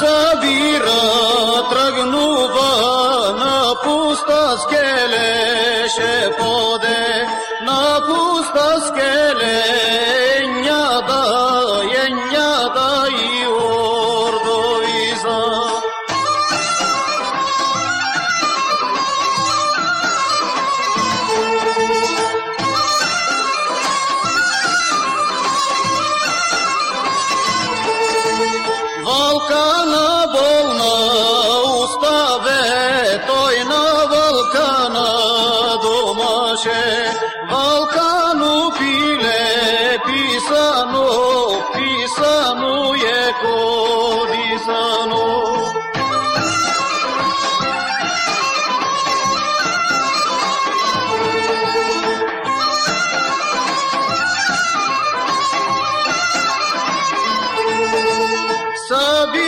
sabira tragnuva na pustas keleše pode na pustas keleše pace, Balkanu file, pisano, pisano je kodisano. Sabi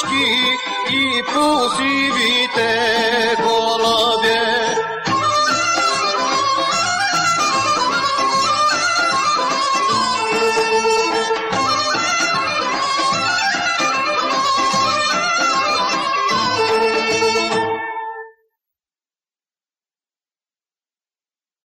içki i pusivite kola